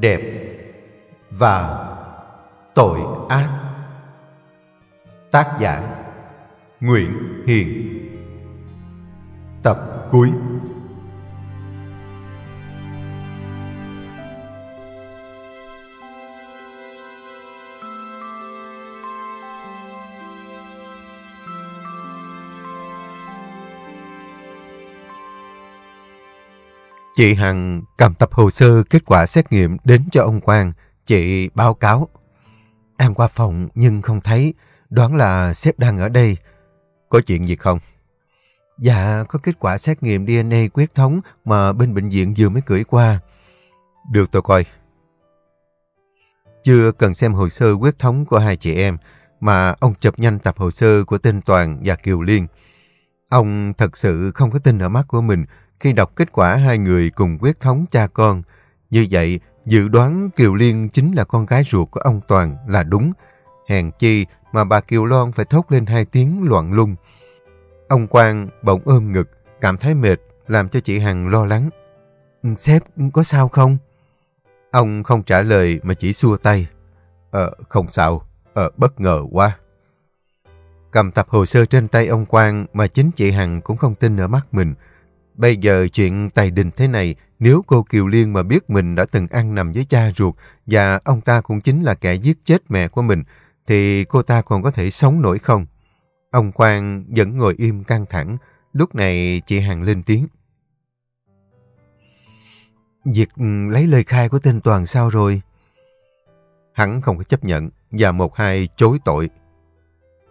đẹp và tội ác. Tác giả nguyễn hiền. Tập cuối. Chị Hằng cầm tập hồ sơ kết quả xét nghiệm đến cho ông Quang. Chị báo cáo. Em qua phòng nhưng không thấy. Đoán là sếp đang ở đây. Có chuyện gì không? Dạ, có kết quả xét nghiệm DNA quyết thống mà bên bệnh viện vừa mới gửi qua. Được tôi coi. Chưa cần xem hồ sơ quyết thống của hai chị em, mà ông chụp nhanh tập hồ sơ của tên Toàn và Kiều Liên. Ông thật sự không có tin ở mắt của mình khi đọc kết quả hai người cùng quyết thống cha con. Như vậy, dự đoán Kiều Liên chính là con gái ruột của ông Toàn là đúng. Hèn chi mà bà Kiều Loan phải thốt lên hai tiếng loạn lung. Ông Quang bỗng ôm ngực, cảm thấy mệt, làm cho chị Hằng lo lắng. Ừ, sếp, có sao không? Ông không trả lời mà chỉ xua tay. Ờ, không sao, ờ, bất ngờ quá. Cầm tập hồ sơ trên tay ông Quang mà chính chị Hằng cũng không tin ở mắt mình. Bây giờ chuyện tài đình thế này, nếu cô Kiều Liên mà biết mình đã từng ăn nằm với cha ruột và ông ta cũng chính là kẻ giết chết mẹ của mình, thì cô ta còn có thể sống nổi không? Ông Quang vẫn ngồi im căng thẳng, lúc này chị Hằng lên tiếng. Việc lấy lời khai của tên Toàn sao rồi? Hắn không có chấp nhận và một hai chối tội.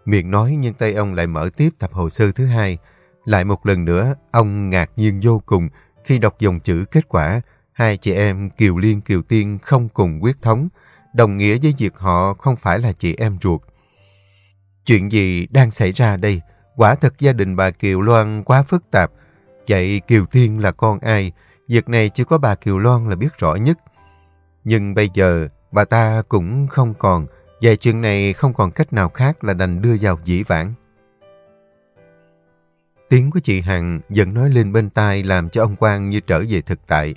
Miệng nói nhưng tay ông lại mở tiếp tập hồ sơ thứ hai. Lại một lần nữa, ông ngạc nhiên vô cùng khi đọc dòng chữ kết quả hai chị em Kiều Liên Kiều Tiên không cùng quyết thống, đồng nghĩa với việc họ không phải là chị em ruột. Chuyện gì đang xảy ra đây? Quả thật gia đình bà Kiều Loan quá phức tạp. Vậy Kiều Tiên là con ai? Việc này chỉ có bà Kiều Loan là biết rõ nhất. Nhưng bây giờ bà ta cũng không còn, vậy chuyện này không còn cách nào khác là đành đưa vào dĩ vãng. Tiếng của chị Hằng dần nói lên bên tai làm cho ông Quang như trở về thực tại.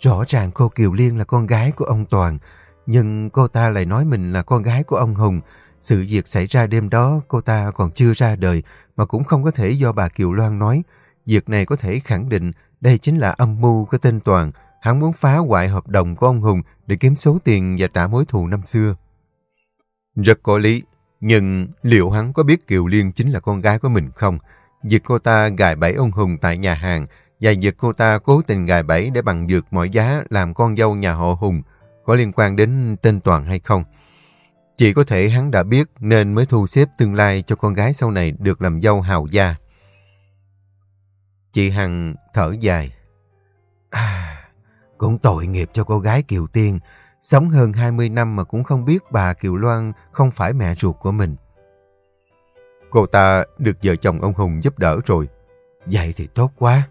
Rõ ràng cô Kiều Liên là con gái của ông Toàn, nhưng cô ta lại nói mình là con gái của ông Hùng. Sự việc xảy ra đêm đó cô ta còn chưa ra đời mà cũng không có thể do bà Kiều Loan nói. Việc này có thể khẳng định đây chính là âm mưu của tên Toàn. Hắn muốn phá hoại hợp đồng của ông Hùng để kiếm số tiền và trả mối thù năm xưa. Rất có lý, nhưng liệu hắn có biết Kiều Liên chính là con gái của mình không? Việc cô ta gài bẫy ông Hùng tại nhà hàng và việc cô ta cố tình gài bẫy để bằng dược mọi giá làm con dâu nhà họ Hùng có liên quan đến tên Toàn hay không? Chỉ có thể hắn đã biết nên mới thu xếp tương lai cho con gái sau này được làm dâu hào gia. Chị Hằng thở dài. À, cũng tội nghiệp cho cô gái Kiều Tiên. Sống hơn 20 năm mà cũng không biết bà Kiều Loan không phải mẹ ruột của mình. Cô ta được vợ chồng ông Hùng giúp đỡ rồi. Vậy thì tốt quá.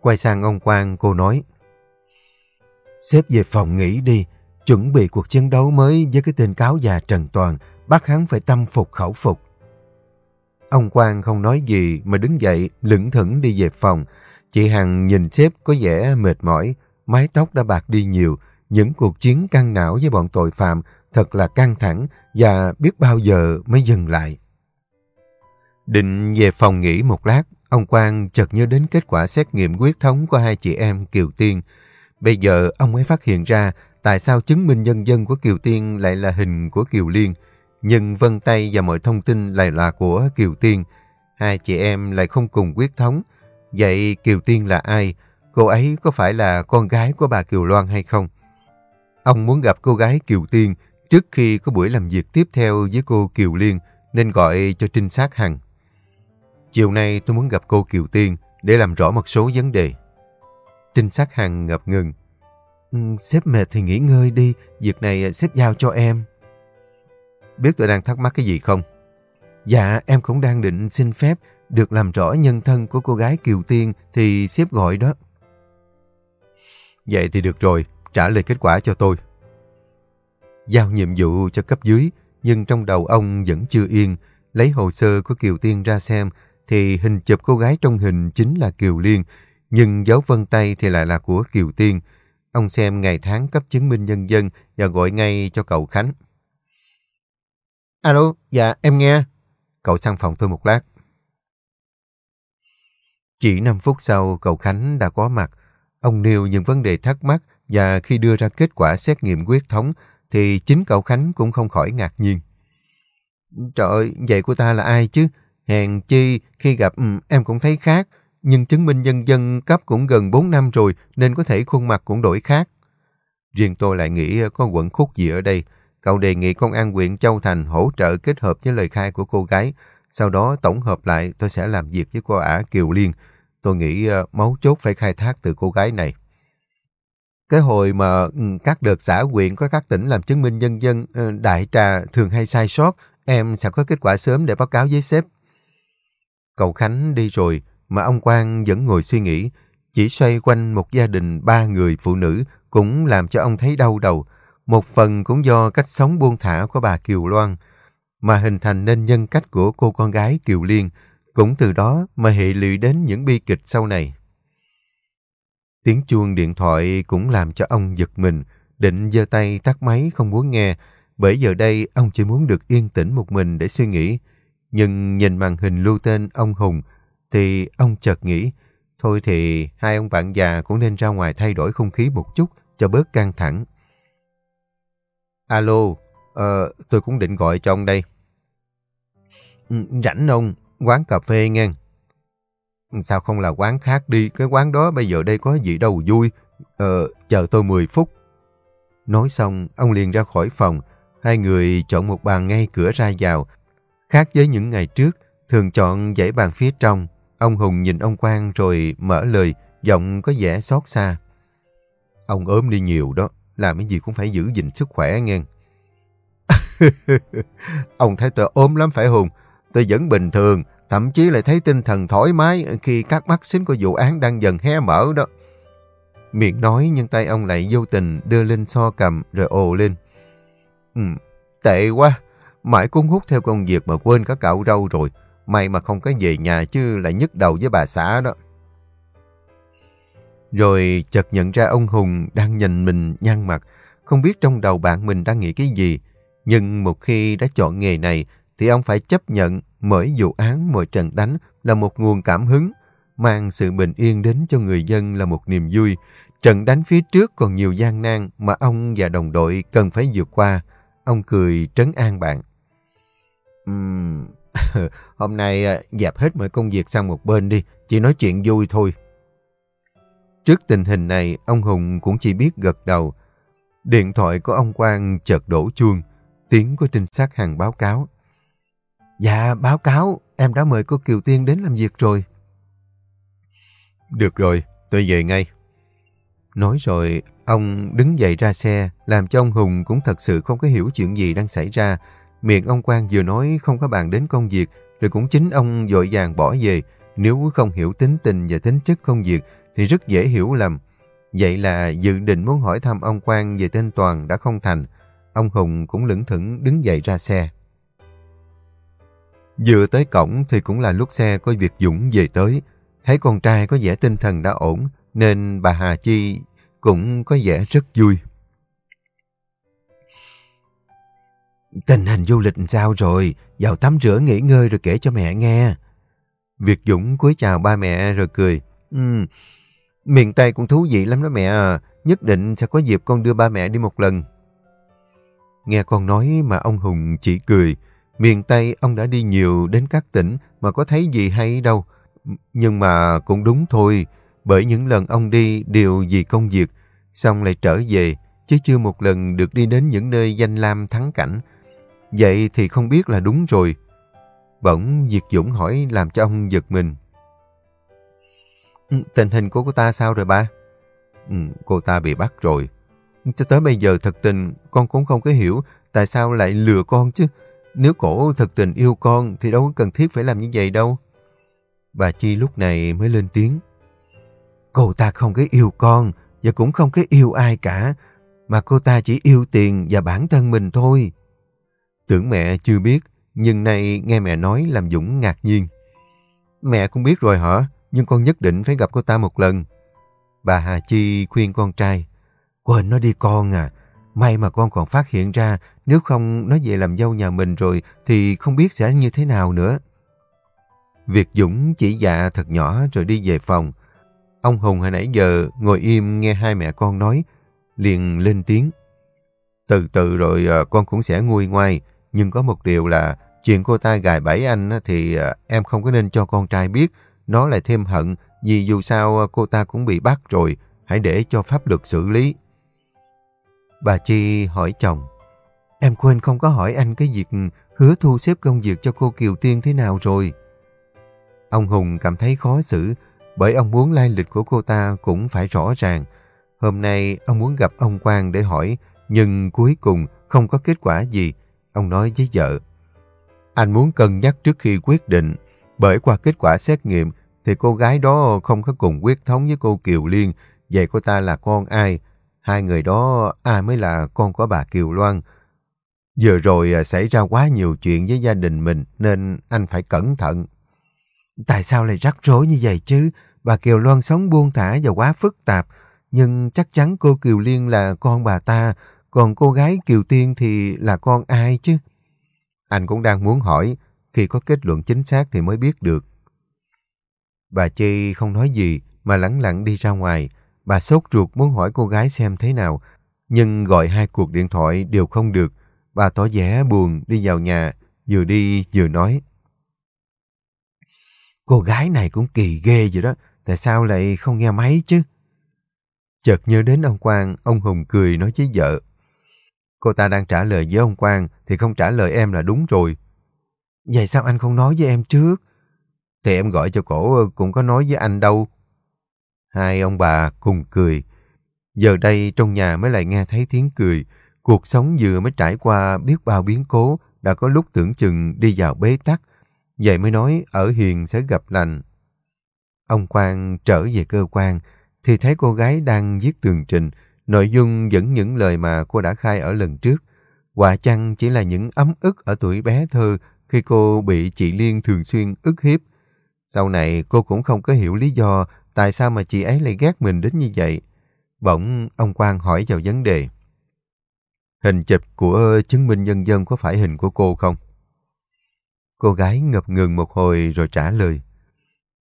Quay sang ông Quang, cô nói. Xếp về phòng nghỉ đi, chuẩn bị cuộc chiến đấu mới với cái tên cáo già Trần Toàn, bắt hắn phải tâm phục khẩu phục. Ông Quang không nói gì mà đứng dậy, lững thững đi về phòng. Chị Hằng nhìn xếp có vẻ mệt mỏi, mái tóc đã bạc đi nhiều. Những cuộc chiến căng não với bọn tội phạm thật là căng thẳng và biết bao giờ mới dừng lại. Định về phòng nghỉ một lát, ông Quang chợt nhớ đến kết quả xét nghiệm quyết thống của hai chị em Kiều Tiên. Bây giờ ông mới phát hiện ra tại sao chứng minh nhân dân của Kiều Tiên lại là hình của Kiều Liên, nhưng vân tay và mọi thông tin lại là của Kiều Tiên. Hai chị em lại không cùng quyết thống. Vậy Kiều Tiên là ai? Cô ấy có phải là con gái của bà Kiều Loan hay không? Ông muốn gặp cô gái Kiều Tiên trước khi có buổi làm việc tiếp theo với cô Kiều Liên nên gọi cho trinh sát Hằng. Chiều nay tôi muốn gặp cô Kiều Tiên để làm rõ một số vấn đề. Trinh sát Hằng ngập ngừng. Ừ, sếp mệt thì nghỉ ngơi đi, việc này sếp giao cho em. Biết tôi đang thắc mắc cái gì không? Dạ, em cũng đang định xin phép được làm rõ nhân thân của cô gái Kiều Tiên thì sếp gọi đó. Vậy thì được rồi, trả lời kết quả cho tôi. Giao nhiệm vụ cho cấp dưới, nhưng trong đầu ông vẫn chưa yên, lấy hồ sơ của Kiều Tiên ra xem thì hình chụp cô gái trong hình chính là Kiều Liên. nhưng dấu vân tay thì lại là của Kiều Tiên. Ông xem ngày tháng cấp chứng minh nhân dân và gọi ngay cho cậu Khánh. Alo, dạ em nghe. Cậu sang phòng tôi một lát. Chỉ 5 phút sau, cậu Khánh đã có mặt. Ông nêu những vấn đề thắc mắc và khi đưa ra kết quả xét nghiệm quyết thống thì chính cậu Khánh cũng không khỏi ngạc nhiên. Trời ơi, vậy của ta là ai chứ? Hèn chi, khi gặp em cũng thấy khác, nhưng chứng minh nhân dân cấp cũng gần 4 năm rồi nên có thể khuôn mặt cũng đổi khác. Riêng tôi lại nghĩ có quẩn khúc gì ở đây. Cậu đề nghị công an huyện Châu Thành hỗ trợ kết hợp với lời khai của cô gái. Sau đó tổng hợp lại tôi sẽ làm việc với cô ả Kiều Liên. Tôi nghĩ ờ, máu chốt phải khai thác từ cô gái này. Cái hồi mà các đợt xã huyện có các tỉnh làm chứng minh nhân dân ờ, đại trà thường hay sai sót, em sẽ có kết quả sớm để báo cáo với sếp. Cậu Khánh đi rồi, mà ông Quang vẫn ngồi suy nghĩ, chỉ xoay quanh một gia đình ba người phụ nữ cũng làm cho ông thấy đau đầu. Một phần cũng do cách sống buông thả của bà Kiều Loan, mà hình thành nên nhân cách của cô con gái Kiều Liên, cũng từ đó mà hệ lụy đến những bi kịch sau này. Tiếng chuông điện thoại cũng làm cho ông giật mình, định giơ tay tắt máy không muốn nghe, bởi giờ đây ông chỉ muốn được yên tĩnh một mình để suy nghĩ. Nhưng nhìn màn hình lưu tên ông Hùng, thì ông chợt nghĩ, thôi thì hai ông bạn già cũng nên ra ngoài thay đổi không khí một chút cho bớt căng thẳng. Alo, ờ, tôi cũng định gọi cho ông đây. Ừ, rảnh ông, quán cà phê nghe. Sao không là quán khác đi, cái quán đó bây giờ đây có gì đâu vui. Ờ, chờ tôi 10 phút. Nói xong, ông liền ra khỏi phòng. Hai người chọn một bàn ngay cửa ra vào. Khác với những ngày trước, thường chọn dãy bàn phía trong. Ông Hùng nhìn ông Quang rồi mở lời, giọng có vẻ xót xa. Ông ốm đi nhiều đó, làm cái gì cũng phải giữ gìn sức khỏe nghe. ông thấy tôi ốm lắm phải Hùng? Tôi vẫn bình thường, thậm chí lại thấy tinh thần thoải mái khi các mắt xính của vụ án đang dần hé mở đó. Miệng nói nhưng tay ông lại vô tình đưa lên so cầm rồi ồ lên. Ừ, tệ quá, mãi cuốn hút theo công việc mà quên cả cạo râu rồi. May mà không có về nhà chứ lại nhức đầu với bà xã đó. Rồi chợt nhận ra ông Hùng đang nhìn mình nhăn mặt, không biết trong đầu bạn mình đang nghĩ cái gì. Nhưng một khi đã chọn nghề này thì ông phải chấp nhận mỗi vụ án, mỗi trận đánh là một nguồn cảm hứng, mang sự bình yên đến cho người dân là một niềm vui. Trận đánh phía trước còn nhiều gian nan mà ông và đồng đội cần phải vượt qua. Ông cười trấn an bạn. Uhm, hôm nay à, dẹp hết mọi công việc sang một bên đi, chỉ nói chuyện vui thôi. Trước tình hình này, ông Hùng cũng chỉ biết gật đầu. Điện thoại của ông Quang chợt đổ chuông, tiếng của trinh sát hàng báo cáo. Dạ, báo cáo, em đã mời cô Kiều Tiên đến làm việc rồi. Được rồi, tôi về ngay. Nói rồi, ông đứng dậy ra xe, làm cho ông Hùng cũng thật sự không có hiểu chuyện gì đang xảy ra. Miệng ông Quang vừa nói không có bàn đến công việc, rồi cũng chính ông dội vàng bỏ về. Nếu không hiểu tính tình và tính chất công việc, thì rất dễ hiểu lầm. Vậy là dự định muốn hỏi thăm ông Quang về tên Toàn đã không thành. Ông Hùng cũng lững thững đứng dậy ra xe. Vừa tới cổng thì cũng là lúc xe có việc Dũng về tới. Thấy con trai có vẻ tinh thần đã ổn, nên bà Hà Chi cũng có vẻ rất vui. Tình hình du lịch sao rồi? Vào tắm rửa nghỉ ngơi rồi kể cho mẹ nghe. Việt Dũng cúi chào ba mẹ rồi cười. Ừ, miền Tây cũng thú vị lắm đó mẹ à. Nhất định sẽ có dịp con đưa ba mẹ đi một lần. Nghe con nói mà ông Hùng chỉ cười. Miền Tây ông đã đi nhiều đến các tỉnh mà có thấy gì hay đâu. Nhưng mà cũng đúng thôi, bởi những lần ông đi đều vì công việc, xong lại trở về, chứ chưa một lần được đi đến những nơi danh lam thắng cảnh. Vậy thì không biết là đúng rồi. Bỗng Diệt Dũng hỏi làm cho ông giật mình. Ừ, tình hình của cô ta sao rồi ba? Ừ, cô ta bị bắt rồi. Cho tới bây giờ thật tình con cũng không có hiểu tại sao lại lừa con chứ. Nếu cổ thật tình yêu con thì đâu có cần thiết phải làm như vậy đâu. Bà Chi lúc này mới lên tiếng. Cô ta không có yêu con và cũng không có yêu ai cả. Mà cô ta chỉ yêu tiền và bản thân mình thôi. Tưởng mẹ chưa biết, nhưng nay nghe mẹ nói làm Dũng ngạc nhiên. Mẹ cũng biết rồi hả? nhưng con nhất định phải gặp cô ta một lần. Bà Hà Chi khuyên con trai, quên nó đi con à, may mà con còn phát hiện ra, nếu không nó về làm dâu nhà mình rồi thì không biết sẽ như thế nào nữa. việc Dũng chỉ dạ thật nhỏ rồi đi về phòng. Ông Hùng hồi nãy giờ ngồi im nghe hai mẹ con nói, liền lên tiếng. Từ từ rồi à, con cũng sẽ nguôi ngoai, nhưng có một điều là chuyện cô ta gài bẫy anh thì ờ, em không có nên cho con trai biết, nó lại thêm hận vì dù sao ờ, cô ta cũng bị bắt rồi, hãy để cho pháp luật xử lý. Bà Chi hỏi chồng, em quên không có hỏi anh cái việc hứa thu xếp công việc cho cô Kiều Tiên thế nào rồi. Ông Hùng cảm thấy khó xử bởi ông muốn lai lịch của cô ta cũng phải rõ ràng. Hôm nay ông muốn gặp ông Quang để hỏi nhưng cuối cùng không có kết quả gì. Ông nói với vợ, anh muốn cân nhắc trước khi quyết định bởi qua kết quả xét nghiệm thì cô gái đó không có cùng quyết thống với cô Kiều Liên. Vậy cô ta là con ai? Hai người đó ai mới là con của bà Kiều Loan? Vừa rồi à, xảy ra quá nhiều chuyện với gia đình mình nên anh phải cẩn thận. Tại sao lại rắc rối như vậy chứ? Bà Kiều Loan sống buông thả và quá phức tạp. Nhưng chắc chắn cô Kiều Liên là con bà ta, còn cô gái Kiều Tiên thì là con ai chứ? Anh cũng đang muốn hỏi, khi có kết luận chính xác thì mới biết được. Bà Chi không nói gì mà lẳng lặng đi ra ngoài. Bà sốt ruột muốn hỏi cô gái xem thế nào, nhưng gọi hai cuộc điện thoại đều không được. Bà tỏ vẻ buồn đi vào nhà, vừa đi vừa nói. Cô gái này cũng kỳ ghê vậy đó, tại sao lại không nghe máy chứ? Chợt nhớ đến ông Quang, ông Hùng cười nói với vợ. Cô ta đang trả lời với ông Quang thì không trả lời em là đúng rồi. Vậy sao anh không nói với em trước? Thì em gọi cho cổ cũng có nói với anh đâu. Hai ông bà cùng cười. Giờ đây trong nhà mới lại nghe thấy tiếng cười. Cuộc sống vừa mới trải qua biết bao biến cố, đã có lúc tưởng chừng đi vào bế tắc. Vậy mới nói ở hiền sẽ gặp lành. Ông Quang trở về cơ quan, thì thấy cô gái đang viết tường trình, nội dung vẫn những lời mà cô đã khai ở lần trước. Quả chăng chỉ là những ấm ức ở tuổi bé thơ khi cô bị chị Liên thường xuyên ức hiếp. Sau này cô cũng không có hiểu lý do tại sao mà chị ấy lại ghét mình đến như vậy. Bỗng ông Quang hỏi vào vấn đề. Hình chụp của chứng minh nhân dân có phải hình của cô không? Cô gái ngập ngừng một hồi rồi trả lời.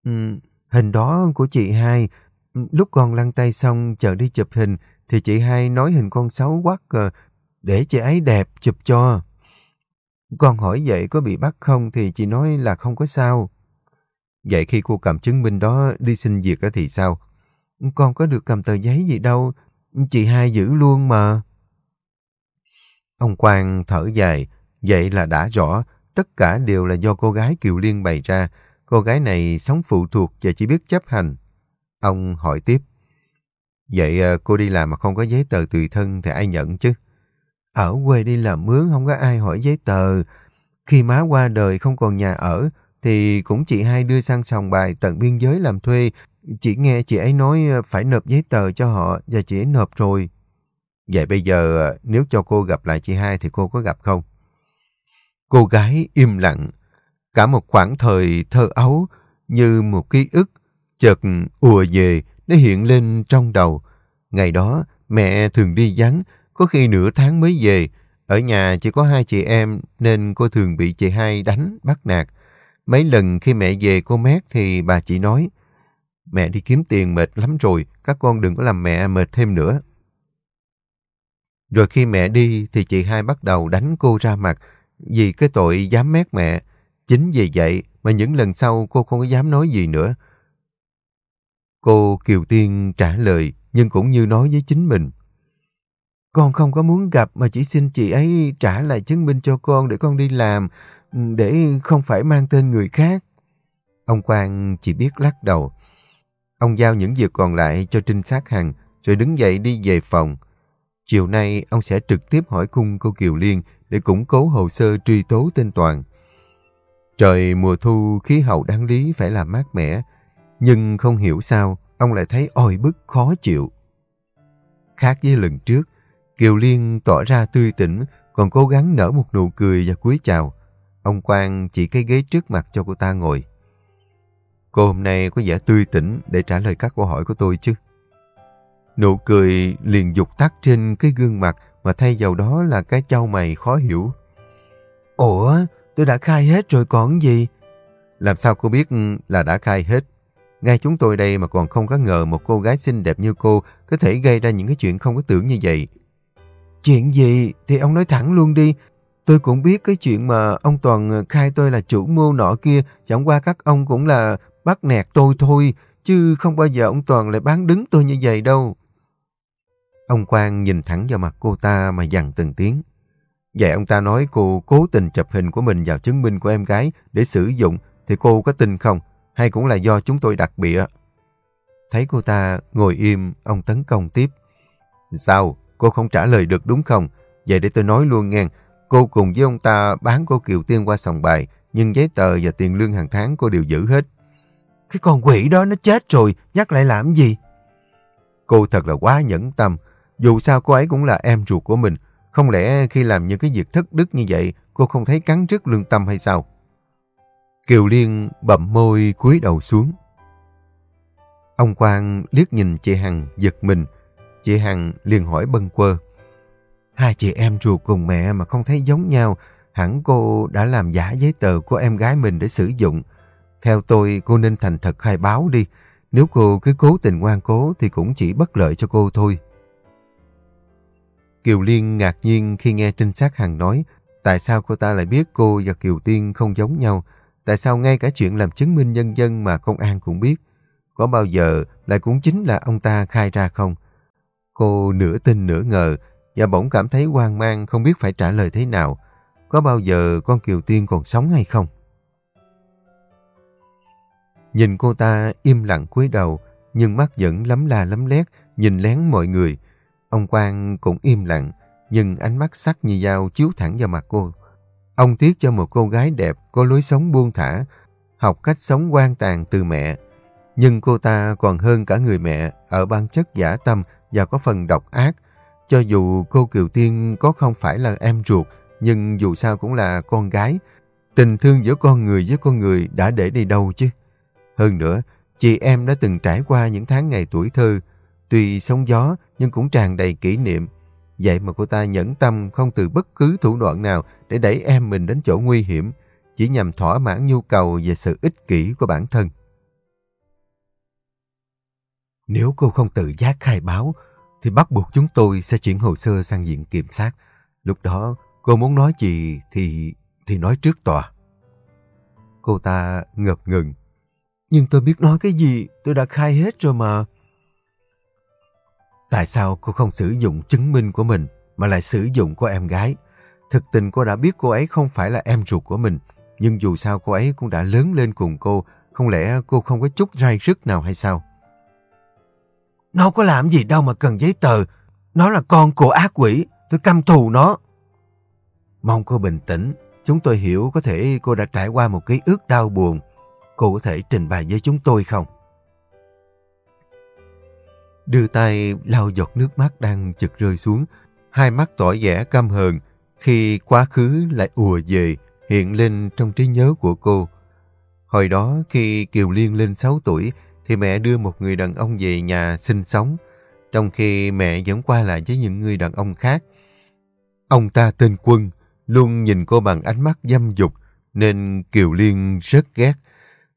Um, hình đó của chị hai. Ừ, lúc con lăn tay xong chờ đi chụp hình thì chị hai nói hình con xấu quắc để chị ấy đẹp chụp cho. Con hỏi vậy có bị bắt không thì chị nói là không có sao. Vậy khi cô cầm chứng minh đó đi xin việc thì sao? Con có được cầm tờ giấy gì đâu, chị hai giữ luôn mà. Ông Quang thở dài, vậy là đã rõ, tất cả đều là do cô gái Kiều Liên bày ra. Cô gái này sống phụ thuộc và chỉ biết chấp hành. Ông hỏi tiếp, vậy ờ, cô đi làm mà không có giấy tờ tùy thân thì ai nhận chứ? Ở quê đi làm mướn không có ai hỏi giấy tờ. Khi má qua đời không còn nhà ở, thì cũng chị hai đưa sang sòng bài tận biên giới làm thuê. Chỉ nghe chị ấy nói ờ, phải nộp giấy tờ cho họ và chị ấy nộp rồi. Vậy bây giờ ờ, nếu cho cô gặp lại chị hai thì cô có gặp không? Cô gái im lặng. Cả một khoảng thời thơ ấu như một ký ức chợt ùa về nó hiện lên trong đầu. Ngày đó mẹ thường đi vắng, có khi nửa tháng mới về. Ở nhà chỉ có hai chị em nên cô thường bị chị hai đánh, bắt nạt. Mấy lần khi mẹ về cô mét thì bà chỉ nói Mẹ đi kiếm tiền mệt lắm rồi, các con đừng có làm mẹ mệt thêm nữa. Rồi khi mẹ đi thì chị hai bắt đầu đánh cô ra mặt vì cái tội dám mét mẹ. Chính vì vậy mà những lần sau cô không có dám nói gì nữa. Cô Kiều Tiên trả lời nhưng cũng như nói với chính mình. Con không có muốn gặp mà chỉ xin chị ấy trả lại chứng minh cho con để con đi làm ừ, để không phải mang tên người khác. Ông Quang chỉ biết lắc đầu. Ông giao những việc còn lại cho trinh sát Hằng, rồi đứng dậy đi về phòng. Chiều nay, ông sẽ trực tiếp hỏi cung cô Kiều Liên để củng cố hồ sơ truy tố tên Toàn. Trời mùa thu khí hậu đáng lý phải là mát mẻ, nhưng không hiểu sao ông lại thấy oi bức khó chịu. Khác với lần trước, Kiều Liên tỏ ra tươi tỉnh, còn cố gắng nở một nụ cười và cúi chào. Ông Quang chỉ cái ghế trước mặt cho cô ta ngồi. Cô hôm nay có vẻ tươi tỉnh để trả lời các câu hỏi của tôi chứ. Nụ cười liền dục tắt trên cái gương mặt mà thay vào đó là cái châu mày khó hiểu. Ủa, tôi đã khai hết rồi còn gì? Làm sao cô biết là đã khai hết? Ngay chúng tôi đây mà còn không có ngờ một cô gái xinh đẹp như cô có thể gây ra những cái chuyện không có tưởng như vậy. Chuyện gì thì ông nói thẳng luôn đi. Tôi cũng biết cái chuyện mà ông Toàn khai tôi là chủ mưu nọ kia, chẳng qua các ông cũng là bắt nẹt tôi thôi, chứ không bao giờ ông Toàn lại bán đứng tôi như vậy đâu. Ông Quang nhìn thẳng vào mặt cô ta mà dằn từng tiếng. Vậy ông ta nói cô cố tình chụp hình của mình vào chứng minh của em gái để sử dụng thì cô có tin không? Hay cũng là do chúng tôi đặc bịa? Thấy cô ta ngồi im, ông tấn công tiếp. Sao? Cô không trả lời được đúng không? Vậy để tôi nói luôn nghe. Cô cùng với ông ta bán cô Kiều Tiên qua sòng bài, nhưng giấy tờ và tiền lương hàng tháng cô đều giữ hết. Cái con quỷ đó nó chết rồi, nhắc lại làm gì? Cô thật là quá nhẫn tâm. Dù sao cô ấy cũng là em ruột của mình. Không lẽ khi làm những cái việc thất đức như vậy, cô không thấy cắn rứt lương tâm hay sao? Kiều Liên bậm môi cúi đầu xuống. Ông Quang liếc nhìn chị Hằng giật mình. Chị Hằng liền hỏi bâng quơ. Hai chị em ruột cùng mẹ mà không thấy giống nhau, hẳn cô đã làm giả giấy tờ của em gái mình để sử dụng. Theo tôi, cô nên thành thật khai báo đi. Nếu cô cứ cố tình ngoan cố thì cũng chỉ bất lợi cho cô thôi. Kiều Liên ngạc nhiên khi nghe trinh sát Hằng nói tại sao cô ta lại biết cô và Kiều Tiên không giống nhau. Tại sao ngay cả chuyện làm chứng minh nhân dân mà công an cũng biết? Có bao giờ lại cũng chính là ông ta khai ra không? Cô nửa tin nửa ngờ và bỗng cảm thấy hoang mang không biết phải trả lời thế nào. Có bao giờ con Kiều Tiên còn sống hay không? Nhìn cô ta im lặng cúi đầu, nhưng mắt vẫn lấm la lấm lét, nhìn lén mọi người. Ông Quang cũng im lặng, nhưng ánh mắt sắc như dao chiếu thẳng vào mặt cô. Ông tiếc cho một cô gái đẹp có lối sống buông thả, học cách sống quan tàn từ mẹ. Nhưng cô ta còn hơn cả người mẹ ở bản chất giả tâm và có phần độc ác. Cho dù cô Kiều Tiên có không phải là em ruột, nhưng dù sao cũng là con gái. Tình thương giữa con người với con người đã để đi đâu chứ. Hơn nữa, chị em đã từng trải qua những tháng ngày tuổi thơ. Tuy sóng gió nhưng cũng tràn đầy kỷ niệm. Vậy mà cô ta nhẫn tâm không từ bất cứ thủ đoạn nào để đẩy em mình đến chỗ nguy hiểm, chỉ nhằm thỏa mãn nhu cầu về sự ích kỷ của bản thân. Nếu cô không tự giác khai báo, thì bắt buộc chúng tôi sẽ chuyển hồ sơ sang diện kiểm sát. Lúc đó, cô muốn nói gì thì thì nói trước tòa. Cô ta ngập ngừng. Nhưng tôi biết nói cái gì, tôi đã khai hết rồi mà. Tại sao cô không sử dụng chứng minh của mình mà lại sử dụng của em gái? Thực tình cô đã biết cô ấy không phải là em ruột của mình, nhưng dù sao cô ấy cũng đã lớn lên cùng cô, không lẽ cô không có chút rai rứt nào hay sao? Nó có làm gì đâu mà cần giấy tờ. Nó là con của ác quỷ, tôi căm thù nó. Mong cô bình tĩnh, chúng tôi hiểu có thể cô đã trải qua một ký ức đau buồn. Cô có thể trình bày với chúng tôi không? đưa tay lau giọt nước mắt đang chực rơi xuống, hai mắt tỏ vẻ căm hờn khi quá khứ lại ùa về, hiện lên trong trí nhớ của cô. Hồi đó khi Kiều Liên lên 6 tuổi thì mẹ đưa một người đàn ông về nhà sinh sống, trong khi mẹ vẫn qua lại với những người đàn ông khác. Ông ta tên Quân, luôn nhìn cô bằng ánh mắt dâm dục, nên Kiều Liên rất ghét.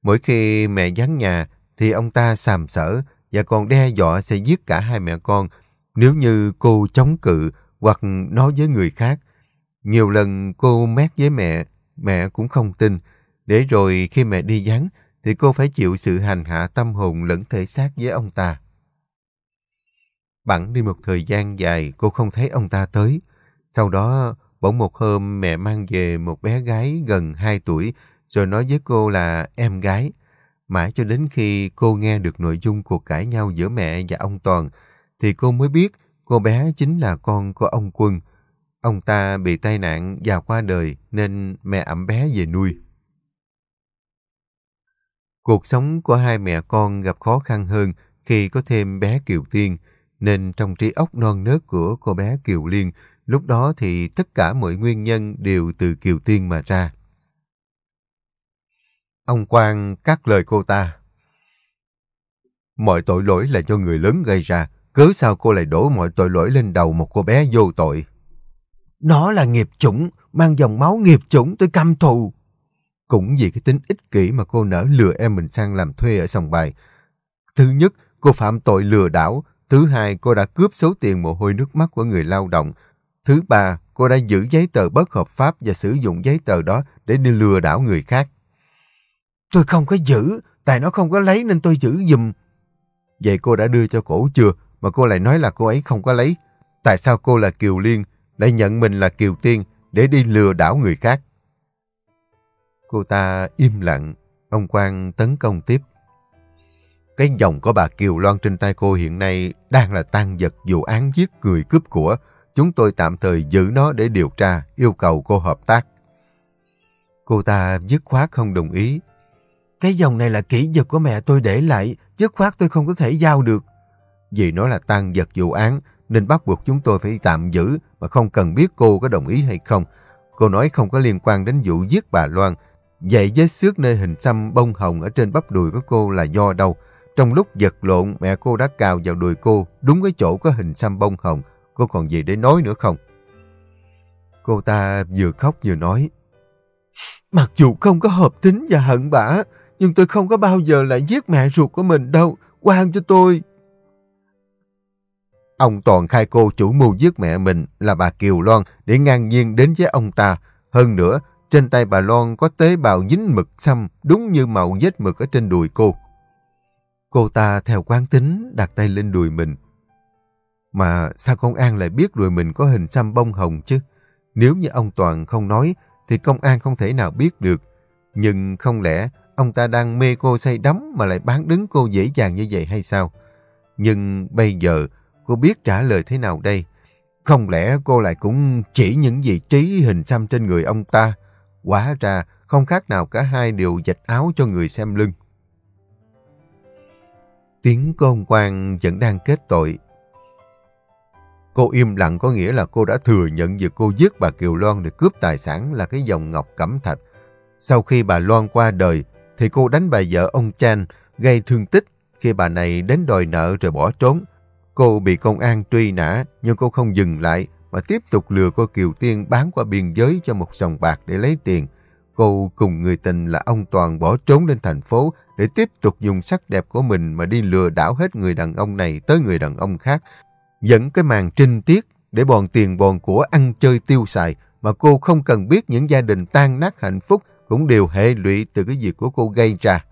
Mỗi khi mẹ vắng nhà thì ông ta sàm sỡ, và còn đe dọa sẽ giết cả hai mẹ con nếu như cô chống cự hoặc nói với người khác. Nhiều lần cô mét với mẹ, mẹ cũng không tin. Để rồi khi mẹ đi vắng, thì cô phải chịu sự hành hạ tâm hồn lẫn thể xác với ông ta. Bẵng đi một thời gian dài, cô không thấy ông ta tới. Sau đó, bỗng một hôm mẹ mang về một bé gái gần 2 tuổi, rồi nói với cô là em gái. Mãi cho đến khi cô nghe được nội dung cuộc cãi nhau giữa mẹ và ông Toàn, thì cô mới biết cô bé chính là con của ông Quân. Ông ta bị tai nạn và qua đời nên mẹ ẩm bé về nuôi. Cuộc sống của hai mẹ con gặp khó khăn hơn khi có thêm bé Kiều Tiên, nên trong trí óc non nớt của cô bé Kiều Liên, lúc đó thì tất cả mọi nguyên nhân đều từ Kiều Tiên mà ra. Ông Quang cắt lời cô ta. Mọi tội lỗi là do người lớn gây ra. Cớ sao cô lại đổ mọi tội lỗi lên đầu một cô bé vô tội? Nó là nghiệp chủng, mang dòng máu nghiệp chủng tôi căm thù. Cũng vì cái tính ích kỷ mà cô nỡ lừa em mình sang làm thuê ở sòng bài. Thứ nhất, cô phạm tội lừa đảo. Thứ hai, cô đã cướp số tiền mồ hôi nước mắt của người lao động. Thứ ba, cô đã giữ giấy tờ bất hợp pháp và sử dụng giấy tờ đó để đi lừa đảo người khác. Tôi không có giữ, tại nó không có lấy nên tôi giữ giùm. Vậy cô đã đưa cho cổ chưa mà cô lại nói là cô ấy không có lấy? Tại sao cô là Kiều Liên lại nhận mình là Kiều Tiên để đi lừa đảo người khác? Cô ta im lặng, ông Quang tấn công tiếp. Cái dòng của bà Kiều Loan trên tay cô hiện nay đang là tan vật vụ án giết người cướp của. Chúng tôi tạm thời giữ nó để điều tra, yêu cầu cô hợp tác. Cô ta dứt khoát không đồng ý. Cái dòng này là kỹ vật của mẹ tôi để lại, dứt khoát tôi không có thể giao được. Vì nó là tan vật vụ án, nên bắt buộc chúng tôi phải tạm giữ mà không cần biết cô có đồng ý hay không. Cô nói không có liên quan đến vụ giết bà Loan. Vậy vết xước nơi hình xăm bông hồng ở trên bắp đùi của cô là do đâu? Trong lúc giật lộn, mẹ cô đã cào vào đùi cô, đúng cái chỗ có hình xăm bông hồng. Cô còn gì để nói nữa không? Cô ta vừa khóc vừa nói. Mặc dù không có hợp tính và hận bả, nhưng tôi không có bao giờ lại giết mẹ ruột của mình đâu. quan cho tôi. Ông Toàn khai cô chủ mưu giết mẹ mình là bà Kiều Loan để ngang nhiên đến với ông ta. Hơn nữa, trên tay bà Loan có tế bào dính mực xăm đúng như màu vết mực ở trên đùi cô. Cô ta theo quán tính đặt tay lên đùi mình. Mà sao công an lại biết đùi mình có hình xăm bông hồng chứ? Nếu như ông Toàn không nói thì công an không thể nào biết được. Nhưng không lẽ ông ta đang mê cô say đắm mà lại bán đứng cô dễ dàng như vậy hay sao? Nhưng bây giờ cô biết trả lời thế nào đây? Không lẽ cô lại cũng chỉ những vị trí hình xăm trên người ông ta? Quá ra không khác nào cả hai đều dạch áo cho người xem lưng. Tiếng của ông Quang vẫn đang kết tội. Cô im lặng có nghĩa là cô đã thừa nhận việc cô giết bà Kiều Loan để cướp tài sản là cái dòng ngọc cẩm thạch. Sau khi bà Loan qua đời, thì cô đánh bà vợ ông Chan gây thương tích khi bà này đến đòi nợ rồi bỏ trốn. Cô bị công an truy nã, nhưng cô không dừng lại, mà tiếp tục lừa cô Kiều Tiên bán qua biên giới cho một sòng bạc để lấy tiền. Cô cùng người tình là ông Toàn bỏ trốn lên thành phố để tiếp tục dùng sắc đẹp của mình mà đi lừa đảo hết người đàn ông này tới người đàn ông khác. Dẫn cái màn trinh tiết để bòn tiền bòn của ăn chơi tiêu xài mà cô không cần biết những gia đình tan nát hạnh phúc cũng đều hệ lụy từ cái việc của cô gây ra.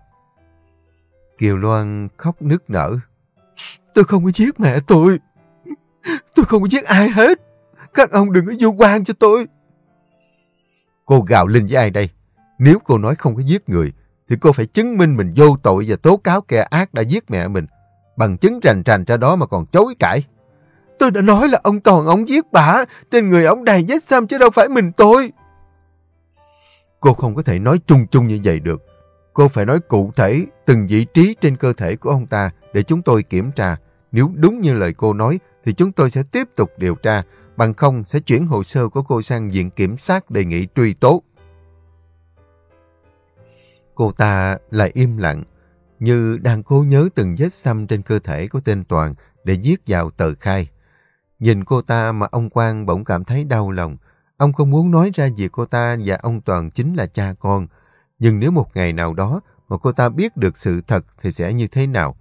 Kiều Loan khóc nức nở. Tôi không có giết mẹ tôi. Tôi không có giết ai hết. Các ông đừng có vô quan cho tôi. Cô gào lên với ai đây? Nếu cô nói không có giết người, thì cô phải chứng minh mình vô tội và tố cáo kẻ ác đã giết mẹ mình. Bằng chứng rành rành ra đó mà còn chối cãi. Tôi đã nói là ông Toàn ông giết bà, trên người ông đầy vết xăm chứ đâu phải mình tôi. Cô không có thể nói chung chung như vậy được. Cô phải nói cụ thể từng vị trí trên cơ thể của ông ta để chúng tôi kiểm tra. Nếu đúng như lời cô nói thì chúng tôi sẽ tiếp tục điều tra, bằng không sẽ chuyển hồ sơ của cô sang viện kiểm sát đề nghị truy tố. Cô ta lại im lặng, như đang cố nhớ từng vết xăm trên cơ thể của tên Toàn để viết vào tờ khai. Nhìn cô ta mà ông Quang bỗng cảm thấy đau lòng. Ông không muốn nói ra việc cô ta và ông Toàn chính là cha con. Nhưng nếu một ngày nào đó mà cô ta biết được sự thật thì sẽ như thế nào?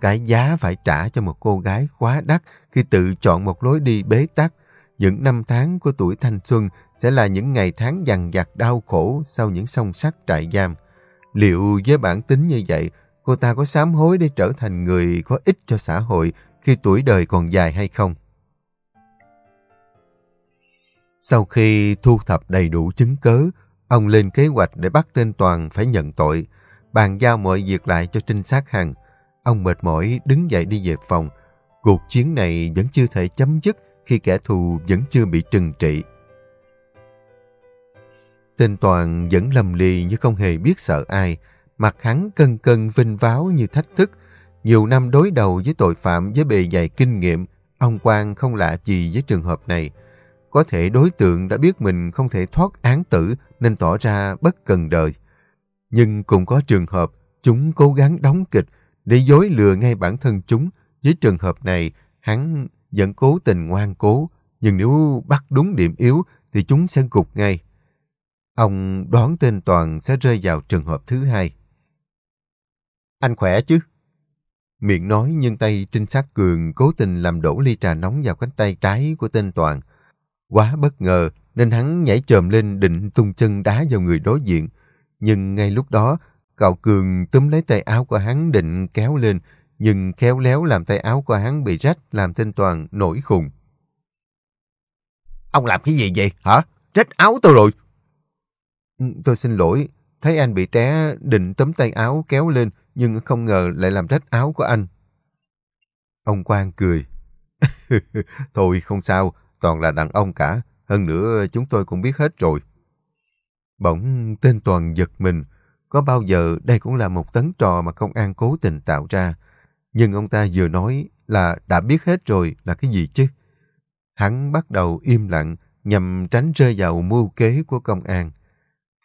Cái giá phải trả cho một cô gái quá đắt khi tự chọn một lối đi bế tắc. Những năm tháng của tuổi thanh xuân sẽ là những ngày tháng dằn vặt đau khổ sau những song sắt trại giam. Liệu với bản tính như vậy, cô ta có sám hối để trở thành người có ích cho xã hội khi tuổi đời còn dài hay không? Sau khi thu thập đầy đủ chứng cớ, ông lên kế hoạch để bắt tên Toàn phải nhận tội, bàn giao mọi việc lại cho trinh sát Hằng. Ông mệt mỏi đứng dậy đi về phòng. Cuộc chiến này vẫn chưa thể chấm dứt khi kẻ thù vẫn chưa bị trừng trị. Tên Toàn vẫn lầm lì như không hề biết sợ ai. Mặt hắn cân cân vinh váo như thách thức. Nhiều năm đối đầu với tội phạm với bề dày kinh nghiệm, ông Quang không lạ gì với trường hợp này. Có thể đối tượng đã biết mình không thể thoát án tử nên tỏ ra bất cần đời. Nhưng cũng có trường hợp chúng cố gắng đóng kịch để dối lừa ngay bản thân chúng. Với trường hợp này, hắn vẫn cố tình ngoan cố, nhưng nếu bắt đúng điểm yếu thì chúng sẽ gục ngay. Ông đoán tên Toàn sẽ rơi vào trường hợp thứ hai. Anh khỏe chứ? Miệng nói nhưng tay trinh sát cường cố tình làm đổ ly trà nóng vào cánh tay trái của tên Toàn. Quá bất ngờ nên hắn nhảy chồm lên định tung chân đá vào người đối diện. Nhưng ngay lúc đó, cậu Cường túm lấy tay áo của hắn định kéo lên, nhưng khéo léo làm tay áo của hắn bị rách làm tên Toàn nổi khùng. Ông làm cái gì vậy hả? Rách áo tôi rồi. Ừ, tôi xin lỗi, thấy anh bị té định tấm tay áo kéo lên nhưng không ngờ lại làm rách áo của anh. Ông Quang cười. Thôi không sao, toàn là đàn ông cả. Hơn nữa chúng tôi cũng biết hết rồi. Bỗng tên Toàn giật mình. Có bao giờ đây cũng là một tấn trò mà công an cố tình tạo ra. Nhưng ông ta vừa nói là đã biết hết rồi là cái gì chứ? Hắn bắt đầu im lặng nhằm tránh rơi vào mưu kế của công an.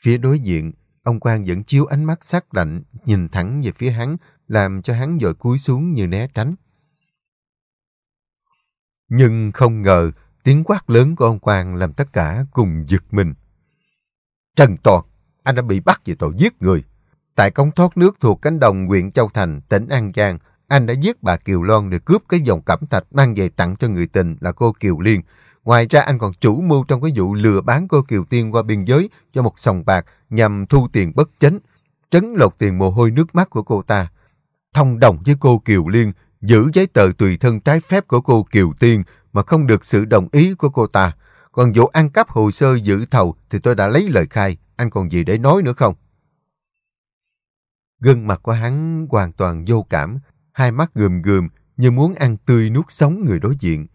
Phía đối diện, ông Quang vẫn chiếu ánh mắt sắc lạnh nhìn thẳng về phía hắn làm cho hắn dội cúi xuống như né tránh. Nhưng không ngờ tiếng quát lớn của ông Quang làm tất cả cùng giật mình. Trần Toàn, anh đã bị bắt vì tội giết người. Tại công thoát nước thuộc cánh đồng huyện Châu Thành, tỉnh An Giang, anh đã giết bà Kiều Loan để cướp cái dòng cẩm thạch mang về tặng cho người tình là cô Kiều Liên. Ngoài ra anh còn chủ mưu trong cái vụ lừa bán cô Kiều Tiên qua biên giới cho một sòng bạc nhằm thu tiền bất chánh, trấn lột tiền mồ hôi nước mắt của cô ta. Thông đồng với cô Kiều Liên, giữ giấy tờ tùy thân trái phép của cô Kiều Tiên mà không được sự đồng ý của cô ta. Còn vụ ăn cắp hồ sơ dự thầu thì tôi đã lấy lời khai, anh còn gì để nói nữa không? Gương mặt của hắn hoàn toàn vô cảm, hai mắt gườm gườm như muốn ăn tươi nuốt sống người đối diện.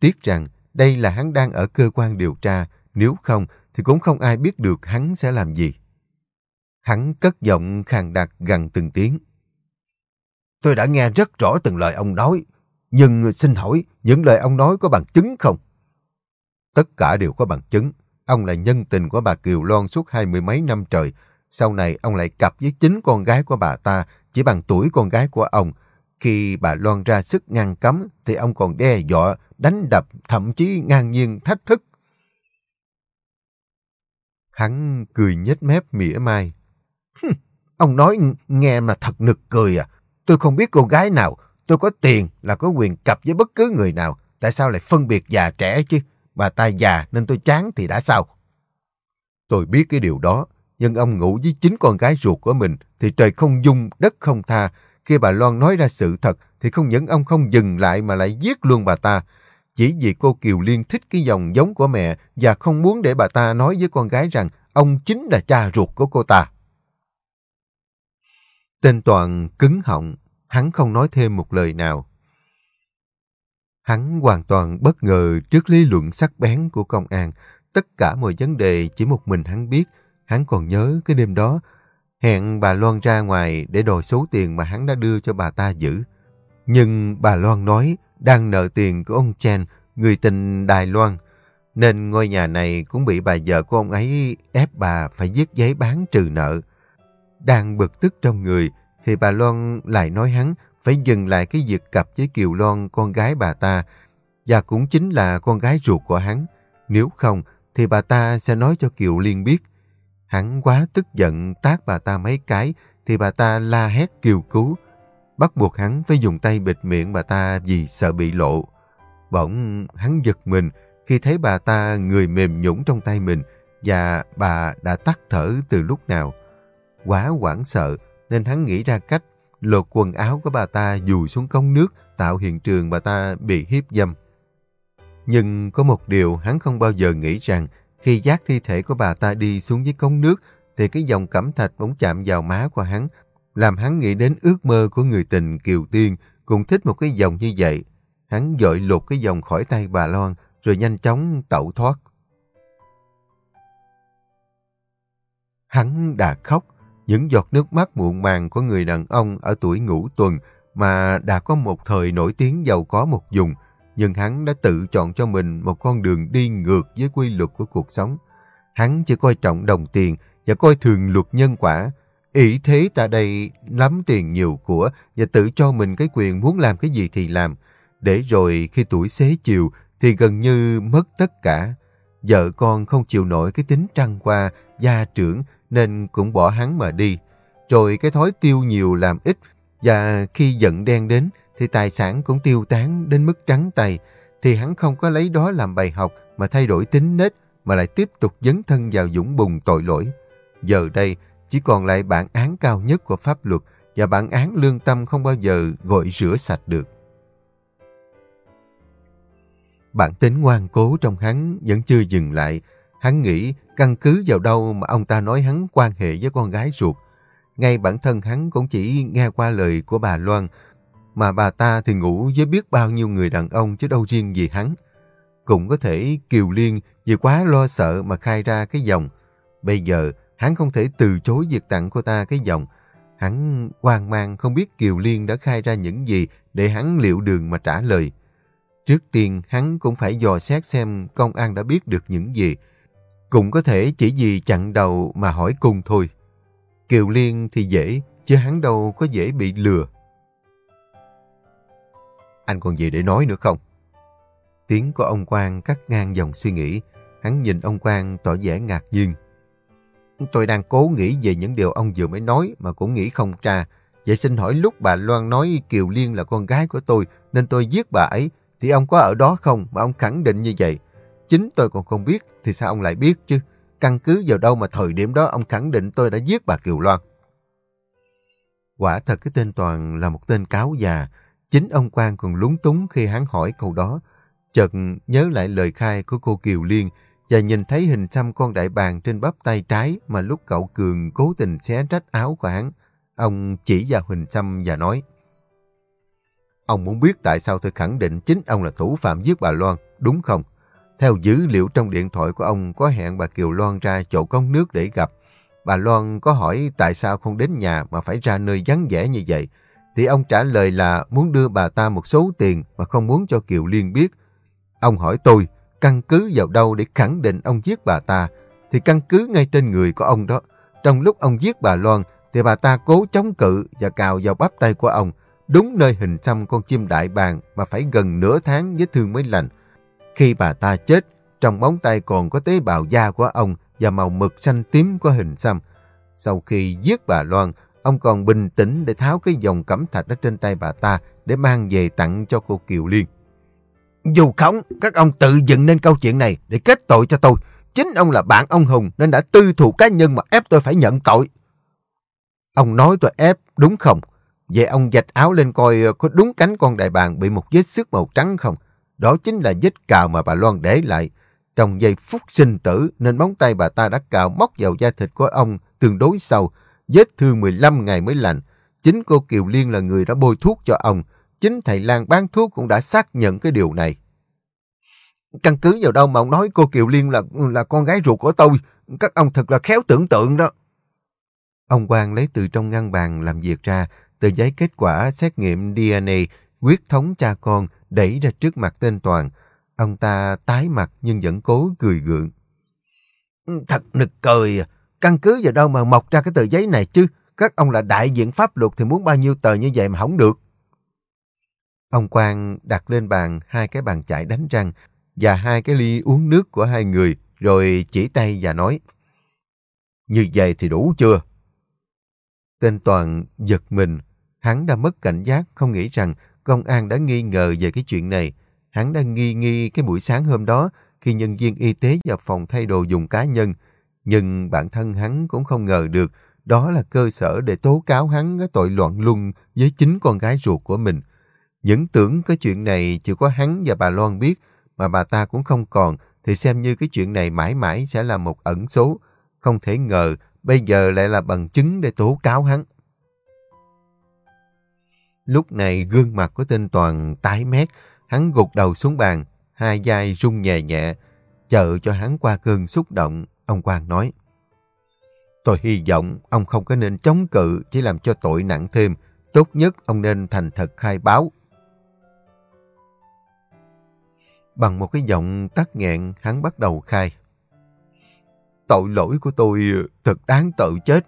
Tiếc rằng đây là hắn đang ở cơ quan điều tra, nếu không thì cũng không ai biết được hắn sẽ làm gì. Hắn cất giọng khàn đặc gần từng tiếng. Tôi đã nghe rất rõ từng lời ông nói, nhưng xin hỏi những lời ông nói có bằng chứng không? Tất cả đều có bằng chứng. Ông là nhân tình của bà Kiều Loan suốt hai mươi mấy năm trời. Sau này ông lại cặp với chính con gái của bà ta, chỉ bằng tuổi con gái của ông. Khi bà Loan ra sức ngăn cấm thì ông còn đe dọa, đánh đập, thậm chí ngang nhiên thách thức. Hắn cười nhếch mép mỉa mai. Ông nói nghe mà thật nực cười à. Tôi không biết cô gái nào, tôi có tiền là có quyền cặp với bất cứ người nào. Tại sao lại phân biệt già trẻ chứ? Bà ta già nên tôi chán thì đã sao? Tôi biết cái điều đó, nhưng ông ngủ với chính con gái ruột của mình thì trời không dung, đất không tha. Khi bà Loan nói ra sự thật thì không những ông không dừng lại mà lại giết luôn bà ta. Chỉ vì cô Kiều Liên thích cái dòng giống của mẹ và không muốn để bà ta nói với con gái rằng ông chính là cha ruột của cô ta. Tên Toàn cứng họng, hắn không nói thêm một lời nào. Hắn hoàn toàn bất ngờ trước lý luận sắc bén của công an. Tất cả mọi vấn đề chỉ một mình hắn biết. Hắn còn nhớ cái đêm đó, hẹn bà Loan ra ngoài để đòi số tiền mà hắn đã đưa cho bà ta giữ. Nhưng bà Loan nói đang nợ tiền của ông Chen, người tình Đài Loan, nên ngôi nhà này cũng bị bà vợ của ông ấy ép bà phải viết giấy bán trừ nợ. Đang bực tức trong người, thì bà Loan lại nói hắn phải dừng lại cái việc cặp với Kiều Loan con gái bà ta, và cũng chính là con gái ruột của hắn. Nếu không, thì bà ta sẽ nói cho Kiều Liên biết. Hắn quá tức giận tát bà ta mấy cái, thì bà ta la hét kêu cứu. Bắt buộc hắn phải dùng tay bịt miệng bà ta vì sợ bị lộ. Bỗng hắn giật mình khi thấy bà ta người mềm nhũng trong tay mình và bà đã tắt thở từ lúc nào. Quá hoảng sợ nên hắn nghĩ ra cách lột quần áo của bà ta dù xuống cống nước, tạo hiện trường bà ta bị hiếp dâm. Nhưng có một điều hắn không bao giờ nghĩ rằng, khi giác thi thể của bà ta đi xuống dưới cống nước, thì cái dòng cẩm thạch bỗng chạm vào má của hắn, làm hắn nghĩ đến ước mơ của người tình Kiều Tiên cũng thích một cái dòng như vậy. Hắn dội lột cái dòng khỏi tay bà Loan, rồi nhanh chóng tẩu thoát. Hắn đã khóc những giọt nước mắt muộn màng của người đàn ông ở tuổi ngũ tuần mà đã có một thời nổi tiếng giàu có một vùng, nhưng hắn đã tự chọn cho mình một con đường đi ngược với quy luật của cuộc sống. Hắn chỉ coi trọng đồng tiền và coi thường luật nhân quả. Ý thế ta đây lắm tiền nhiều của và tự cho mình cái quyền muốn làm cái gì thì làm. Để rồi khi tuổi xế chiều thì gần như mất tất cả. Vợ con không chịu nổi cái tính trăng qua, gia trưởng nên cũng bỏ hắn mà đi. Rồi cái thói tiêu nhiều làm ít, và khi giận đen đến thì tài sản cũng tiêu tán đến mức trắng tay, thì hắn không có lấy đó làm bài học mà thay đổi tính nết mà lại tiếp tục dấn thân vào dũng bùng tội lỗi. Giờ đây, chỉ còn lại bản án cao nhất của pháp luật, và bản án lương tâm không bao giờ gội rửa sạch được. Bản tính ngoan cố trong hắn vẫn chưa dừng lại. Hắn nghĩ căn cứ vào đâu mà ông ta nói hắn quan hệ với con gái ruột. Ngay bản thân hắn cũng chỉ nghe qua lời của bà Loan, mà bà ta thì ngủ với biết bao nhiêu người đàn ông chứ đâu riêng gì hắn. Cũng có thể Kiều Liên vì quá lo sợ mà khai ra cái dòng. Bây giờ hắn không thể từ chối việc tặng cô ta cái dòng. Hắn hoang mang không biết Kiều Liên đã khai ra những gì để hắn liệu đường mà trả lời. Trước tiên hắn cũng phải dò xét xem công an đã biết được những gì. Cũng có thể chỉ vì chặn đầu mà hỏi cung thôi. Kiều Liên thì dễ, chứ hắn đâu có dễ bị lừa. Anh còn gì để nói nữa không? Tiếng của ông Quang cắt ngang dòng suy nghĩ. Hắn nhìn ông Quang tỏ vẻ ngạc nhiên. Tôi đang cố nghĩ về những điều ông vừa mới nói mà cũng nghĩ không ra. Vậy xin hỏi lúc bà Loan nói Kiều Liên là con gái của tôi nên tôi giết bà ấy thì ông có ở đó không mà ông khẳng định như vậy? Chính tôi còn không biết thì sao ông lại biết chứ? Căn cứ vào đâu mà thời điểm đó ông khẳng định tôi đã giết bà Kiều Loan? Quả thật cái tên Toàn là một tên cáo già. Chính ông Quang còn lúng túng khi hắn hỏi câu đó. Chợt nhớ lại lời khai của cô Kiều Liên và nhìn thấy hình xăm con đại bàng trên bắp tay trái mà lúc cậu Cường cố tình xé rách áo của hắn. Ông chỉ vào hình xăm và nói Ông muốn biết tại sao tôi khẳng định chính ông là thủ phạm giết bà Loan, đúng không? Theo dữ liệu trong điện thoại của ông có hẹn bà Kiều Loan ra chỗ cống nước để gặp. Bà Loan có hỏi tại sao không đến nhà mà phải ra nơi vắng vẻ như vậy. Thì ông trả lời là muốn đưa bà ta một số tiền mà không muốn cho Kiều Liên biết. Ông hỏi tôi, căn cứ vào đâu để khẳng định ông giết bà ta? Thì căn cứ ngay trên người của ông đó. Trong lúc ông giết bà Loan, thì bà ta cố chống cự và cào vào bắp tay của ông, đúng nơi hình xăm con chim đại bàng mà phải gần nửa tháng vết thương mới lành. Khi bà ta chết, trong móng tay còn có tế bào da của ông và màu mực xanh tím của hình xăm. Sau khi giết bà Loan, ông còn bình tĩnh để tháo cái dòng cẩm thạch ở trên tay bà ta để mang về tặng cho cô Kiều Liên. Dù khống, các ông tự dựng nên câu chuyện này để kết tội cho tôi. Chính ông là bạn ông Hùng nên đã tư thù cá nhân mà ép tôi phải nhận tội. Ông nói tôi ép, đúng không? Vậy ông dạch áo lên coi có đúng cánh con đại bàng bị một vết xước màu trắng không? Đó chính là vết cào mà bà Loan để lại. Trong giây phút sinh tử, nên móng tay bà ta đã cào móc vào da thịt của ông tương đối sâu. Vết thương 15 ngày mới lành. Chính cô Kiều Liên là người đã bôi thuốc cho ông. Chính thầy Lan bán thuốc cũng đã xác nhận cái điều này. Căn cứ vào đâu mà ông nói cô Kiều Liên là là con gái ruột của tôi. Các ông thật là khéo tưởng tượng đó. Ông Quang lấy từ trong ngăn bàn làm việc ra, tờ giấy kết quả xét nghiệm DNA quyết thống cha con đẩy ra trước mặt tên Toàn. Ông ta tái mặt nhưng vẫn cố cười gượng. Thật nực cười, à. căn cứ vào đâu mà mọc ra cái tờ giấy này chứ? Các ông là đại diện pháp luật thì muốn bao nhiêu tờ như vậy mà không được. Ông Quang đặt lên bàn hai cái bàn chải đánh răng và hai cái ly uống nước của hai người rồi chỉ tay và nói Như vậy thì đủ chưa? Tên Toàn giật mình, hắn đã mất cảnh giác không nghĩ rằng công an đã nghi ngờ về cái chuyện này. Hắn đang nghi nghi cái buổi sáng hôm đó khi nhân viên y tế vào phòng thay đồ dùng cá nhân. Nhưng bản thân hắn cũng không ngờ được đó là cơ sở để tố cáo hắn cái tội loạn luân với chính con gái ruột của mình. Những tưởng cái chuyện này chỉ có hắn và bà Loan biết, mà bà ta cũng không còn, thì xem như cái chuyện này mãi mãi sẽ là một ẩn số. Không thể ngờ bây giờ lại là bằng chứng để tố cáo hắn. Lúc này gương mặt của tên Toàn tái mét, hắn gục đầu xuống bàn, hai vai rung nhẹ nhẹ, chờ cho hắn qua cơn xúc động, ông Quang nói. Tôi hy vọng ông không có nên chống cự chỉ làm cho tội nặng thêm, tốt nhất ông nên thành thật khai báo. Bằng một cái giọng tắt nghẹn, hắn bắt đầu khai. Tội lỗi của tôi thật đáng tự chết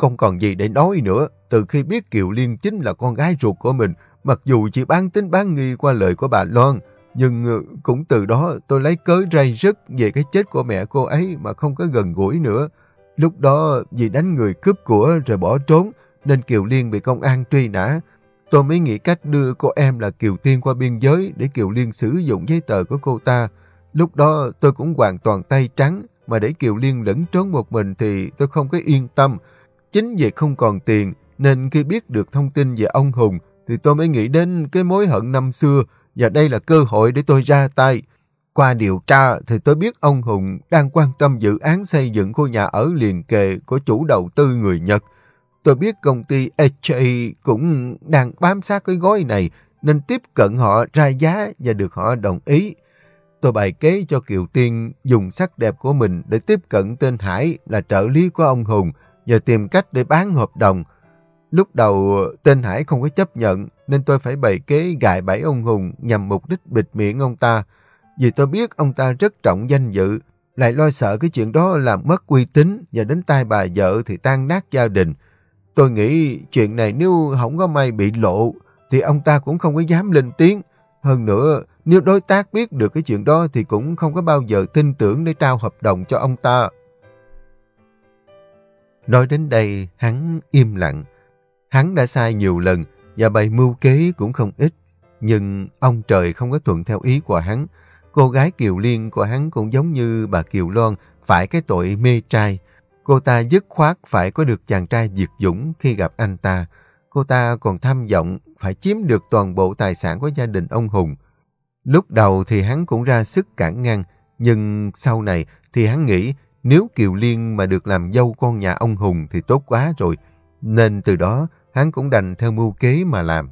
không còn gì để nói nữa. Từ khi biết Kiều Liên chính là con gái ruột của mình, mặc dù chỉ bán tính bán nghi qua lời của bà Loan, nhưng ờ, cũng từ đó tôi lấy cớ ray rứt về cái chết của mẹ cô ấy mà không có gần gũi nữa. Lúc đó vì đánh người cướp của rồi bỏ trốn, nên Kiều Liên bị công an truy nã. Tôi mới nghĩ cách đưa cô em là Kiều Tiên qua biên giới để Kiều Liên sử dụng giấy tờ của cô ta. Lúc đó tôi cũng hoàn toàn tay trắng, mà để Kiều Liên lẫn trốn một mình thì tôi không có yên tâm. Chính vì không còn tiền, nên khi biết được thông tin về ông Hùng, thì tôi mới nghĩ đến cái mối hận năm xưa, và đây là cơ hội để tôi ra tay. Qua điều tra thì tôi biết ông Hùng đang quan tâm dự án xây dựng khu nhà ở liền kề của chủ đầu tư người Nhật. Tôi biết công ty HA cũng đang bám sát cái gói này nên tiếp cận họ ra giá và được họ đồng ý. Tôi bày kế cho Kiều Tiên dùng sắc đẹp của mình để tiếp cận tên Hải là trợ lý của ông Hùng và tìm cách để bán hợp đồng. Lúc đầu tên Hải không có chấp nhận nên tôi phải bày kế gài bẫy ông Hùng nhằm mục đích bịt miệng ông ta. Vì tôi biết ông ta rất trọng danh dự, lại lo sợ cái chuyện đó làm mất uy tín và đến tai bà vợ thì tan nát gia đình. Tôi nghĩ chuyện này nếu không có may bị lộ thì ông ta cũng không có dám lên tiếng. Hơn nữa, nếu đối tác biết được cái chuyện đó thì cũng không có bao giờ tin tưởng để trao hợp đồng cho ông ta. Nói đến đây, hắn im lặng. Hắn đã sai nhiều lần và bày mưu kế cũng không ít. Nhưng ông trời không có thuận theo ý của hắn. Cô gái Kiều Liên của hắn cũng giống như bà Kiều Loan phải cái tội mê trai. Cô ta dứt khoát phải có được chàng trai diệt dũng khi gặp anh ta. Cô ta còn tham vọng phải chiếm được toàn bộ tài sản của gia đình ông Hùng. Lúc đầu thì hắn cũng ra sức cản ngăn, nhưng sau này thì hắn nghĩ nếu Kiều Liên mà được làm dâu con nhà ông Hùng thì tốt quá rồi. Nên từ đó hắn cũng đành theo mưu kế mà làm.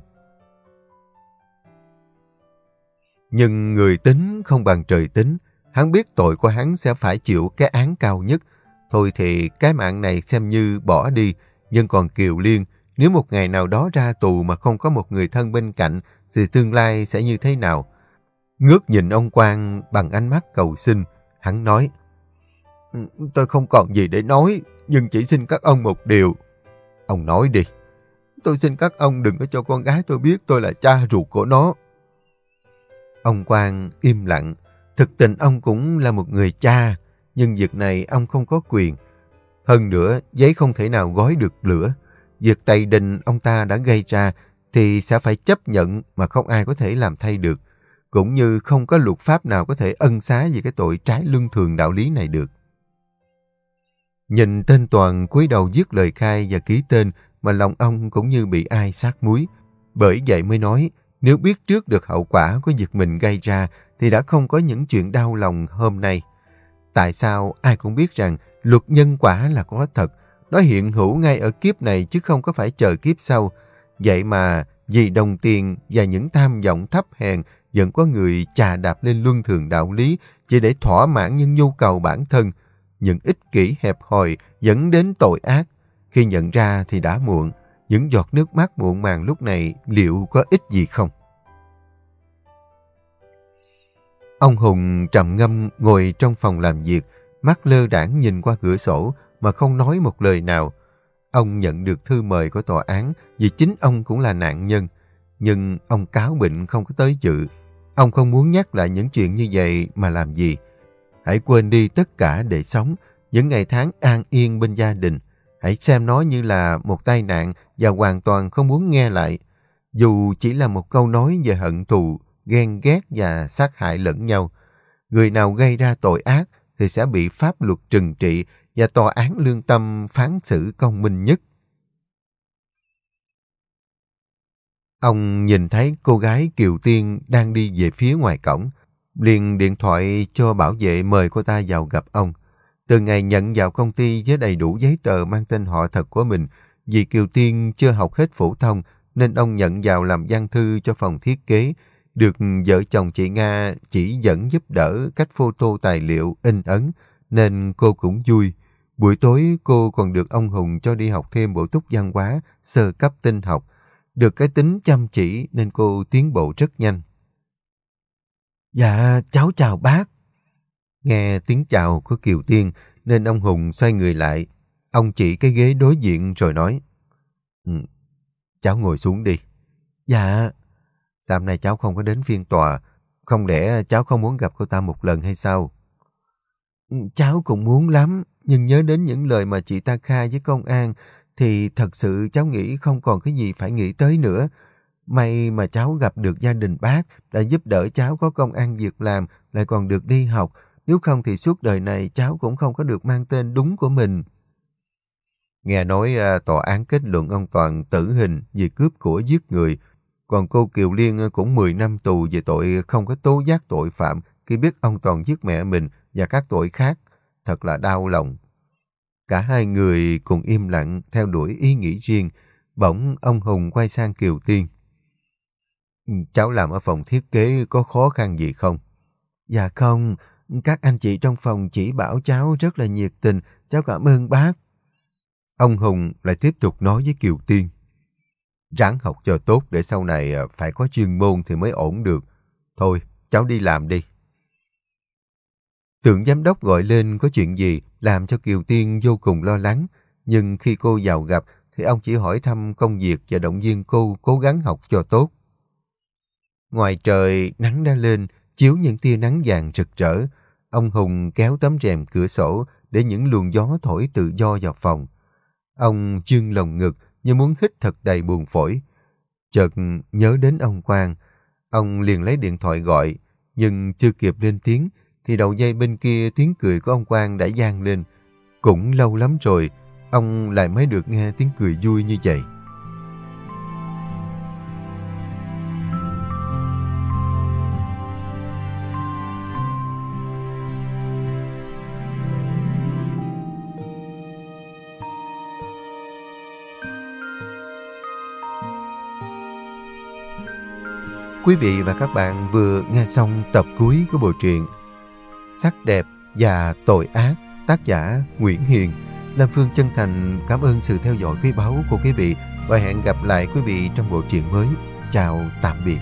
Nhưng người tính không bằng trời tính. Hắn biết tội của hắn sẽ phải chịu cái án cao nhất. Thôi thì cái mạng này xem như bỏ đi. Nhưng còn Kiều Liên, nếu một ngày nào đó ra tù mà không có một người thân bên cạnh, thì tương lai sẽ như thế nào? Ngước nhìn ông Quang bằng ánh mắt cầu xin, hắn nói, Ừ, tôi không còn gì để nói, nhưng chỉ xin các ông một điều. Ông nói đi. Tôi xin các ông đừng có cho con gái tôi biết tôi là cha ruột của nó. Ông Quang im lặng. Thực tình ông cũng là một người cha, nhưng việc này ông không có quyền. Hơn nữa, giấy không thể nào gói được lửa. Việc tày đình ông ta đã gây ra thì sẽ phải chấp nhận mà không ai có thể làm thay được. Cũng như không có luật pháp nào có thể ân xá về cái tội trái luân thường đạo lý này được. Nhìn tên Toàn cúi đầu viết lời khai và ký tên mà lòng ông cũng như bị ai sát muối. Bởi vậy mới nói, nếu biết trước được hậu quả của việc mình gây ra thì đã không có những chuyện đau lòng hôm nay. Tại sao ai cũng biết rằng luật nhân quả là có thật, nó hiện hữu ngay ở kiếp này chứ không có phải chờ kiếp sau. Vậy mà vì đồng tiền và những tham vọng thấp hèn vẫn có người trà đạp lên luân thường đạo lý chỉ để thỏa mãn những nhu cầu bản thân. Những ích kỷ hẹp hòi dẫn đến tội ác. Khi nhận ra thì đã muộn. Những giọt nước mắt muộn màng lúc này liệu có ích gì không? Ông Hùng trầm ngâm ngồi trong phòng làm việc, mắt lơ đảng nhìn qua cửa sổ mà không nói một lời nào. Ông nhận được thư mời của tòa án vì chính ông cũng là nạn nhân. Nhưng ông cáo bệnh không có tới dự. Ông không muốn nhắc lại những chuyện như vậy mà làm gì. Hãy quên đi tất cả để sống, những ngày tháng an yên bên gia đình. Hãy xem nó như là một tai nạn và hoàn toàn không muốn nghe lại. Dù chỉ là một câu nói về hận thù, ghen ghét và sát hại lẫn nhau. Người nào gây ra tội ác thì sẽ bị pháp luật trừng trị và tòa án lương tâm phán xử công minh nhất. Ông nhìn thấy cô gái Kiều Tiên đang đi về phía ngoài cổng, liền điện thoại cho bảo vệ mời cô ta vào gặp ông. Từ ngày nhận vào công ty với đầy đủ giấy tờ mang tên họ thật của mình, vì Kiều Tiên chưa học hết phổ thông nên ông nhận vào làm văn thư cho phòng thiết kế, được vợ chồng chị Nga chỉ dẫn giúp đỡ cách photo tài liệu, in ấn, nên cô cũng vui. Buổi tối cô còn được ông Hùng cho đi học thêm bổ túc văn hóa, sơ cấp tinh học. Được cái tính chăm chỉ nên cô tiến bộ rất nhanh. Dạ, cháu chào bác. Nghe tiếng chào của Kiều Tiên nên ông Hùng xoay người lại. Ông chỉ cái ghế đối diện rồi nói. Ừ, cháu ngồi xuống đi. Dạ. Sao hôm nay cháu không có đến phiên tòa? Không lẽ cháu không muốn gặp cô ta một lần hay sao? Ừ, cháu cũng muốn lắm, nhưng nhớ đến những lời mà chị ta khai với công an, thì thật sự cháu nghĩ không còn cái gì phải nghĩ tới nữa. May mà cháu gặp được gia đình bác, đã giúp đỡ cháu có công ăn việc làm, lại còn được đi học. Nếu không thì suốt đời này cháu cũng không có được mang tên đúng của mình. Nghe nói à, tòa án kết luận ông Toàn tử hình vì cướp của giết người, còn cô Kiều Liên cũng 10 năm tù về tội không có tố giác tội phạm khi biết ông Toàn giết mẹ mình và các tội khác. Thật là đau lòng. Cả hai người cùng im lặng theo đuổi ý nghĩ riêng. Bỗng ông Hùng quay sang Kiều Tiên. Cháu làm ở phòng thiết kế có khó khăn gì không? Dạ không, các anh chị trong phòng chỉ bảo cháu rất là nhiệt tình, cháu cảm ơn bác. Ông Hùng lại tiếp tục nói với Kiều Tiên. Ráng học cho tốt để sau này à, phải có chuyên môn thì mới ổn được. Thôi, cháu đi làm đi. Tượng giám đốc gọi lên có chuyện gì làm cho Kiều Tiên vô cùng lo lắng. Nhưng khi cô vào gặp thì ông chỉ hỏi thăm công việc và động viên cô cố gắng học cho tốt. Ngoài trời nắng đã lên, chiếu những tia nắng vàng rực rỡ. Ông Hùng kéo tấm rèm cửa sổ để những luồng gió thổi tự do vào phòng. Ông chương lồng ngực như muốn hít thật đầy buồn phổi. Chợt nhớ đến ông Quang. Ông liền lấy điện thoại gọi, nhưng chưa kịp lên tiếng thì đầu dây bên kia tiếng cười của ông Quang đã gian lên. Cũng lâu lắm rồi, ông lại mới được nghe tiếng cười vui như vậy. Quý vị và các bạn vừa nghe xong tập cuối của bộ truyện Sắc đẹp và tội ác, tác giả Nguyễn Hiền. Lam Phương chân thành cảm ơn sự theo dõi quý báu của quý vị và hẹn gặp lại quý vị trong bộ truyện mới. Chào tạm biệt.